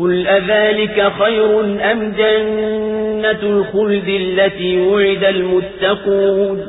قل أذلك خير أم جنة الخلد التي وعد المتقون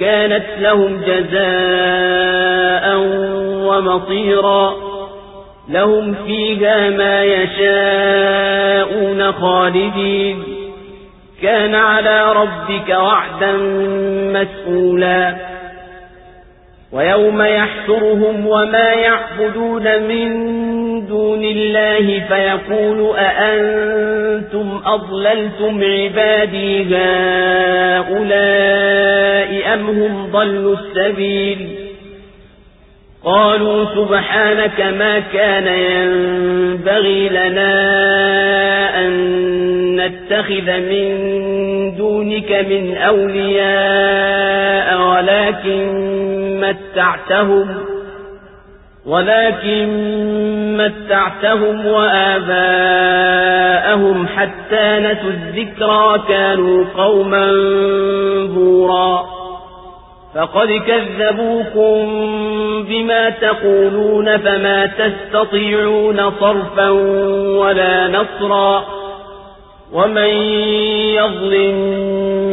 كانت لهم جزاء ومطيرا لهم فيها ما يشاءون خالدين كان على ربك وعدا مسئولا ويوم يحشرهم وما يعبدون من دون الله فيقول أأنتم أضللتم عبادي هؤلاء أم هم ضلوا السبيل؟ قالوا سبحانك ما كان ينبغي لنا أن نتخذ من دونك من أولياء ولكن متعتهم ولكن متعتهم وآباءهم حتى نسوا الذكرى كانوا قوما بورا. فقد كذبوكم بما تقولون فما تستطيعون صرفا ولا نصرا. ومن يظلم